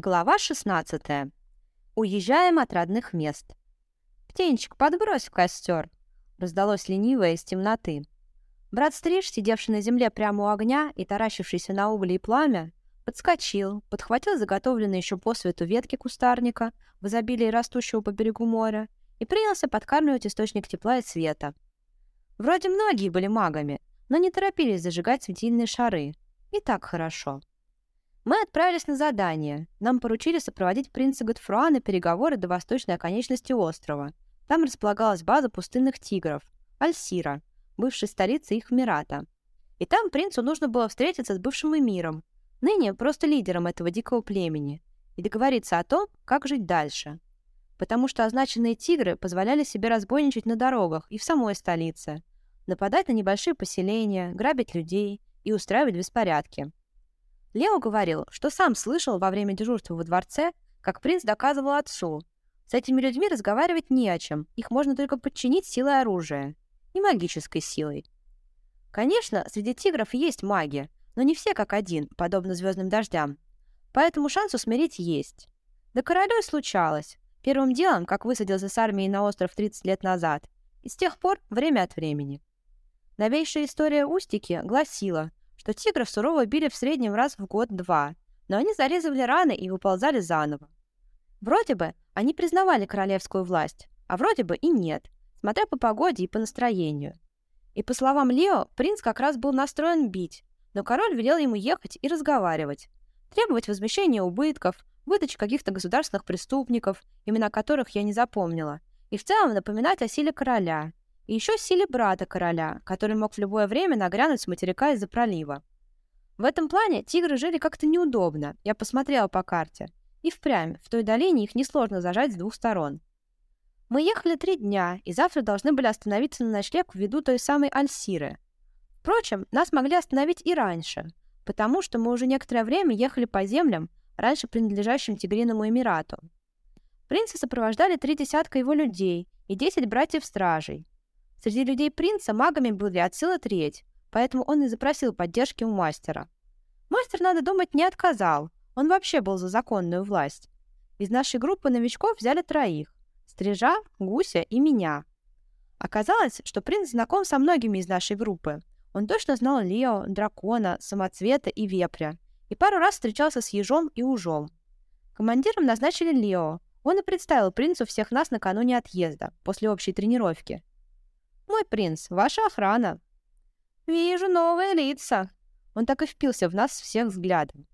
Глава 16. Уезжаем от родных мест. «Птенчик, подбрось в костер!» раздалось ленивое из темноты. Брат Стриж, сидевший на земле прямо у огня и таращившийся на угли и пламя, подскочил, подхватил заготовленные еще по свету ветки кустарника, в изобилии растущего по берегу моря, и принялся подкармливать источник тепла и света. Вроде многие были магами, но не торопились зажигать светильные шары. И так хорошо. Мы отправились на задание. Нам поручили сопроводить принца Готфруа на переговоры до восточной оконечности острова. Там располагалась база пустынных тигров, Альсира, бывшей столицы их Мирата. И там принцу нужно было встретиться с бывшим эмиром, ныне просто лидером этого дикого племени, и договориться о том, как жить дальше. Потому что означенные тигры позволяли себе разбойничать на дорогах и в самой столице, нападать на небольшие поселения, грабить людей и устраивать беспорядки. Лео говорил, что сам слышал во время дежурства во дворце, как принц доказывал отцу. С этими людьми разговаривать не о чем, их можно только подчинить силой оружия. И магической силой. Конечно, среди тигров есть маги, но не все как один, подобно звездным дождям. Поэтому шанс усмирить есть. Да королю случалось. Первым делом, как высадился с армией на остров 30 лет назад. И с тех пор время от времени. Новейшая история Устики гласила, что тигров сурово били в среднем раз в год-два, но они зарезывали раны и выползали заново. Вроде бы они признавали королевскую власть, а вроде бы и нет, смотря по погоде и по настроению. И по словам Лео, принц как раз был настроен бить, но король велел ему ехать и разговаривать, требовать возмещения убытков, выдачи каких-то государственных преступников, имена которых я не запомнила, и в целом напоминать о силе короля, и еще силе брата короля, который мог в любое время нагрянуть с материка из-за пролива. В этом плане тигры жили как-то неудобно, я посмотрела по карте. И впрямь, в той долине их несложно зажать с двух сторон. Мы ехали три дня, и завтра должны были остановиться на ночлег ввиду той самой Альсиры. Впрочем, нас могли остановить и раньше, потому что мы уже некоторое время ехали по землям, раньше принадлежащим Тигриному Эмирату. Принца сопровождали три десятка его людей и десять братьев-стражей. Среди людей принца магами были от силы треть, поэтому он и запросил поддержки у мастера. Мастер, надо думать, не отказал. Он вообще был за законную власть. Из нашей группы новичков взяли троих. Стрижа, Гуся и меня. Оказалось, что принц знаком со многими из нашей группы. Он точно знал Лео, Дракона, Самоцвета и Вепря. И пару раз встречался с Ежом и Ужом. Командиром назначили Лео. Он и представил принцу всех нас накануне отъезда, после общей тренировки. «Мой принц, ваша охрана». «Вижу новые лица». Он так и впился в нас всех взглядом.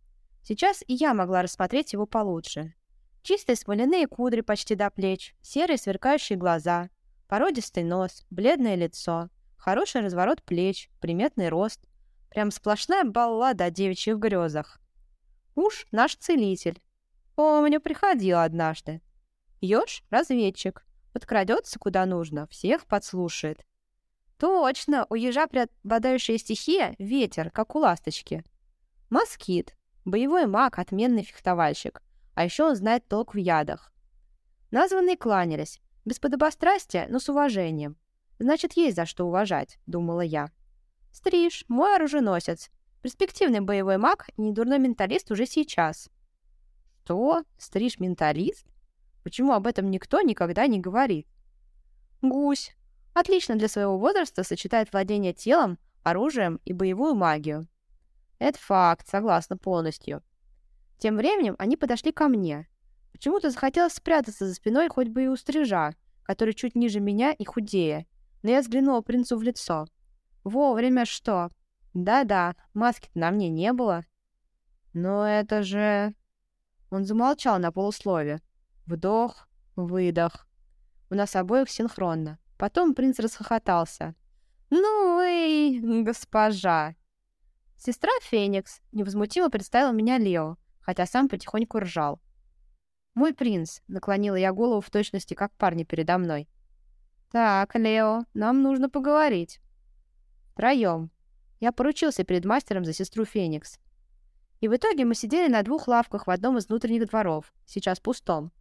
Сейчас и я могла рассмотреть его получше. Чистые смоляные кудри почти до плеч, серые сверкающие глаза, породистый нос, бледное лицо, хороший разворот плеч, приметный рост. Прям сплошная баллада о девичьих грезах. Уж наш целитель. Помню, приходил однажды. Ёж — разведчик. Подкрадется куда нужно, всех подслушает. Точно, у ежа преобладающая стихия — ветер, как у ласточки. Москит. Боевой маг, отменный фехтовальщик. А еще он знает толк в ядах. Названные кланялись. Без подобострастия, но с уважением. Значит, есть за что уважать, думала я. Стриж, мой оруженосец. Перспективный боевой маг и недурной менталист уже сейчас. Что? Стриж менталист? Почему об этом никто никогда не говорит? Гусь. Отлично для своего возраста сочетает владение телом, оружием и боевую магию. Это факт, согласна полностью. Тем временем они подошли ко мне. Почему-то захотелось спрятаться за спиной хоть бы и у стрижа, который чуть ниже меня и худее. Но я взглянула принцу в лицо. Вовремя что? Да-да, маски на мне не было. Но это же... Он замолчал на полуслове. Вдох, выдох. У нас обоих синхронно. Потом принц расхохотался. «Ну вы, госпожа!» Сестра Феникс невозмутимо представила меня Лео, хотя сам потихоньку ржал. «Мой принц», — наклонила я голову в точности, как парни передо мной. «Так, Лео, нам нужно поговорить». Троем. Я поручился перед мастером за сестру Феникс. И в итоге мы сидели на двух лавках в одном из внутренних дворов, сейчас пустом.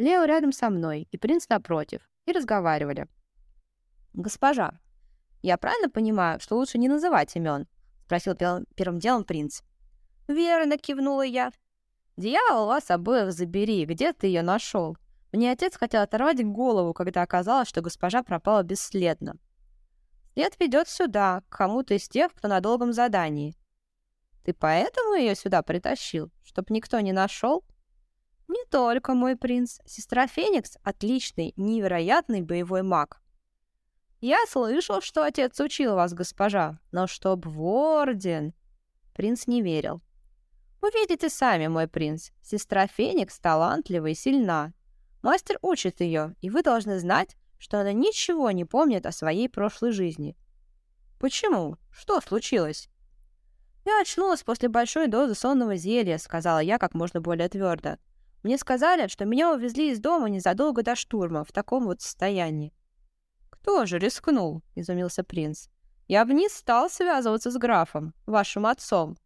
Лео рядом со мной и принц напротив, и разговаривали. «Госпожа, я правильно понимаю, что лучше не называть имен?» — спросил первым делом принц. «Верно», — кивнула я. Дьявол вас обоих забери, где ты ее нашел? Мне отец хотел оторвать голову, когда оказалось, что госпожа пропала бесследно. След ведет сюда, к кому-то из тех, кто на долгом задании. Ты поэтому ее сюда притащил, чтоб никто не нашел? Не только, мой принц. Сестра Феникс — отличный, невероятный боевой маг. Я слышал, что отец учил вас, госпожа, но чтоб в орден... Принц не верил. Увидите сами, мой принц. Сестра Феникс талантлива и сильна. Мастер учит ее, и вы должны знать, что она ничего не помнит о своей прошлой жизни. Почему? Что случилось? Я очнулась после большой дозы сонного зелья, сказала я как можно более твердо. Мне сказали, что меня увезли из дома незадолго до штурма, в таком вот состоянии. «Кто же рискнул?» — изумился принц. «Я не стал связываться с графом, вашим отцом.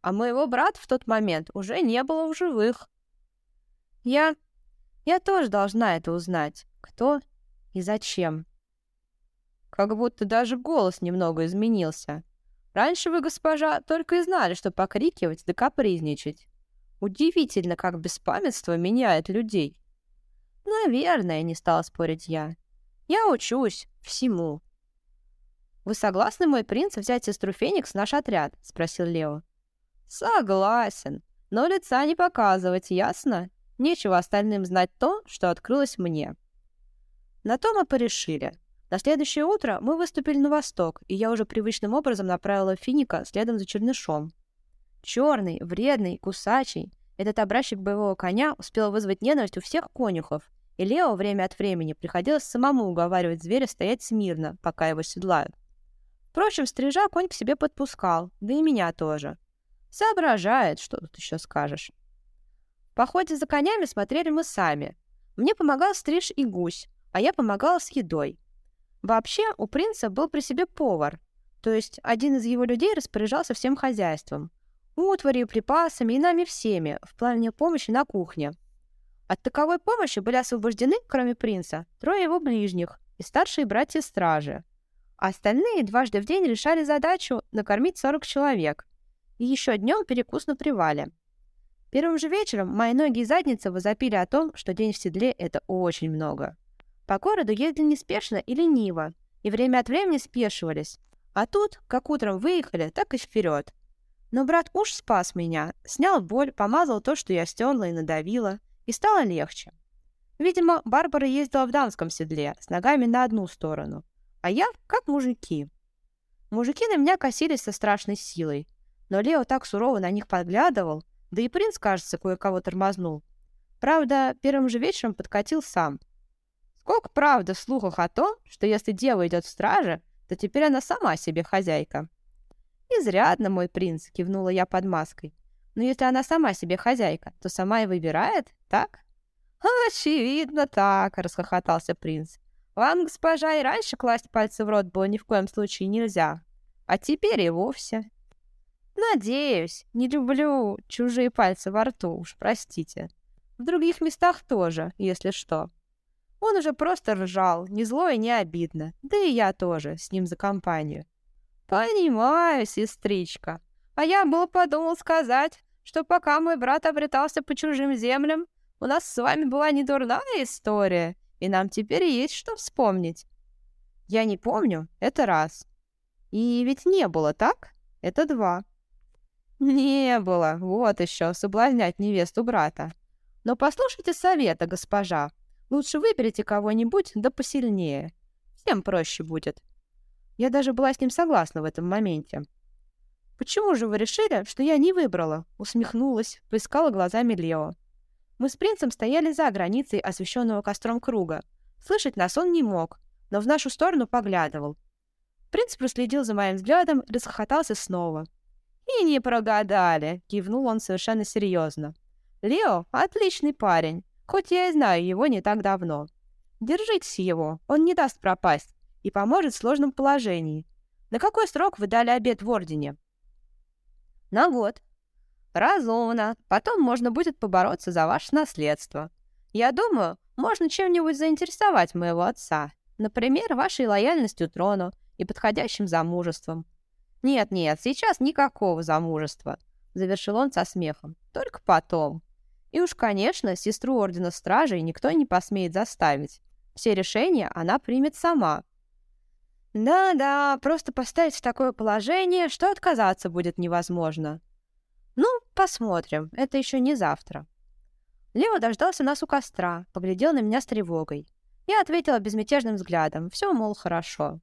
А моего брата в тот момент уже не было в живых. Я... я тоже должна это узнать. Кто и зачем?» Как будто даже голос немного изменился. Раньше вы, госпожа, только и знали, что покрикивать да капризничать. Удивительно, как беспамятство меняет людей. Наверное, не стала спорить я. Я учусь всему. Вы согласны, мой принц, взять сестру Феникс в наш отряд? Спросил Лео. Согласен, но лица не показывать, ясно? Нечего остальным знать то, что открылось мне. На то мы порешили. На следующее утро мы выступили на восток, и я уже привычным образом направила Финика следом за чернышом. Черный, вредный, кусачий, этот образчик боевого коня успел вызвать ненависть у всех конюхов, и Лео время от времени приходилось самому уговаривать зверя стоять смирно, пока его седлают. Впрочем, стрижа конь к себе подпускал, да и меня тоже. Соображает, что тут еще скажешь. В походе за конями смотрели мы сами. Мне помогал стриж и гусь, а я помогала с едой. Вообще, у принца был при себе повар, то есть один из его людей распоряжался всем хозяйством, утварью, припасами и нами всеми в плане помощи на кухне. От таковой помощи были освобождены, кроме принца, трое его ближних и старшие братья-стражи. А остальные дважды в день решали задачу накормить 40 человек и еще днем перекус на привале. Первым же вечером мои ноги и задница возопили о том, что день в седле — это очень много. По городу ездили неспешно и лениво, и время от времени спешивались. А тут, как утром выехали, так и вперед. Но брат уж спас меня, снял боль, помазал то, что я стерла и надавила, и стало легче. Видимо, Барбара ездила в дамском седле, с ногами на одну сторону, а я как мужики. Мужики на меня косились со страшной силой, но Лео так сурово на них подглядывал, да и принц, кажется, кое-кого тормознул. Правда, первым же вечером подкатил сам. Сколько правда в слухах о том, что если дева идет в страже, то теперь она сама себе хозяйка. «Изрядно, мой принц», — кивнула я под маской. «Но если она сама себе хозяйка, то сама и выбирает, так?» «Очевидно так», — расхохотался принц. «Вам, госпожа, и раньше класть пальцы в рот было ни в коем случае нельзя, а теперь и вовсе». «Надеюсь, не люблю чужие пальцы во рту, уж простите. В других местах тоже, если что». Он уже просто ржал, не зло и не обидно, да и я тоже, с ним за компанию. «Понимаю, сестричка. А я был подумал сказать, что пока мой брат обретался по чужим землям, у нас с вами была не дурная история, и нам теперь есть что вспомнить». «Я не помню, это раз. И ведь не было, так? Это два». «Не было, вот еще, соблазнять невесту брата. Но послушайте совета, госпожа. Лучше выберите кого-нибудь, да посильнее. Всем проще будет». Я даже была с ним согласна в этом моменте. «Почему же вы решили, что я не выбрала?» Усмехнулась, поискала глазами Лео. Мы с принцем стояли за границей освещенного костром круга. Слышать нас он не мог, но в нашу сторону поглядывал. Принц проследил за моим взглядом и расхохотался снова. «И не прогадали!» — кивнул он совершенно серьезно. «Лео — отличный парень, хоть я и знаю его не так давно. Держитесь его, он не даст пропасть и поможет в сложном положении. На какой срок вы дали обед в Ордене? На год. Разумно. Потом можно будет побороться за ваше наследство. Я думаю, можно чем-нибудь заинтересовать моего отца. Например, вашей лояльностью трону и подходящим замужеством. Нет-нет, сейчас никакого замужества, завершил он со смехом. только потом. И уж, конечно, сестру Ордена Стражей никто не посмеет заставить. Все решения она примет сама. Да-да, просто поставить в такое положение, что отказаться будет невозможно. Ну, посмотрим, это еще не завтра. Лео дождался нас у костра, поглядел на меня с тревогой. Я ответила безмятежным взглядом. Все, мол, хорошо.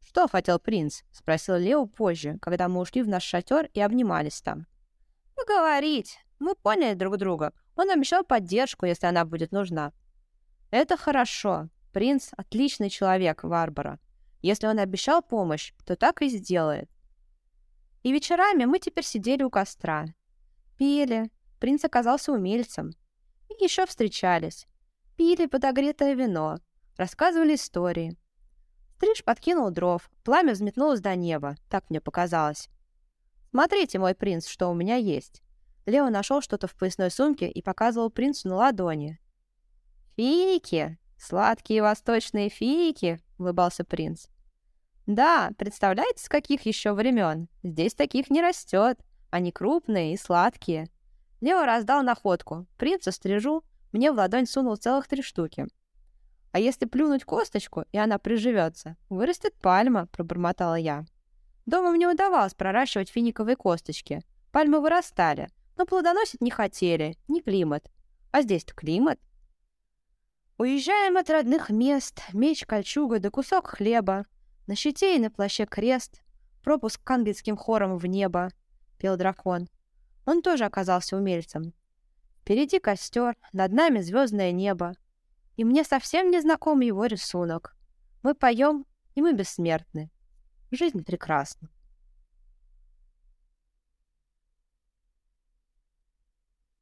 «Что хотел принц?» — спросил Лео позже, когда мы ушли в наш шатер и обнимались там. «Поговорить. Мы поняли друг друга. Он обещал поддержку, если она будет нужна». «Это хорошо. Принц — отличный человек, Варбара. Если он обещал помощь, то так и сделает». И вечерами мы теперь сидели у костра. Пили. Принц оказался умельцем. И еще встречались. Пили подогретое вино. Рассказывали истории. Стриж подкинул дров, пламя взметнулось до неба, так мне показалось. «Смотрите, мой принц, что у меня есть». Лео нашел что-то в поясной сумке и показывал принцу на ладони. «Фики! Сладкие восточные фики!» — улыбался принц. «Да, представляете, с каких еще времен? Здесь таких не растет. Они крупные и сладкие». Лео раздал находку. Принцу стрижу, мне в ладонь сунул целых три штуки. А если плюнуть косточку, и она приживется, вырастет пальма, пробормотала я. Дома мне удавалось проращивать финиковые косточки. Пальмы вырастали, но плодоносить не хотели, ни климат. А здесь-то климат. Уезжаем от родных мест, меч, кольчуга да кусок хлеба. На щите и на плаще крест, пропуск к ангельским хорам в небо, пел дракон. Он тоже оказался умельцем. Впереди костер, над нами звездное небо и мне совсем не знаком его рисунок. Мы поем, и мы бессмертны. Жизнь прекрасна.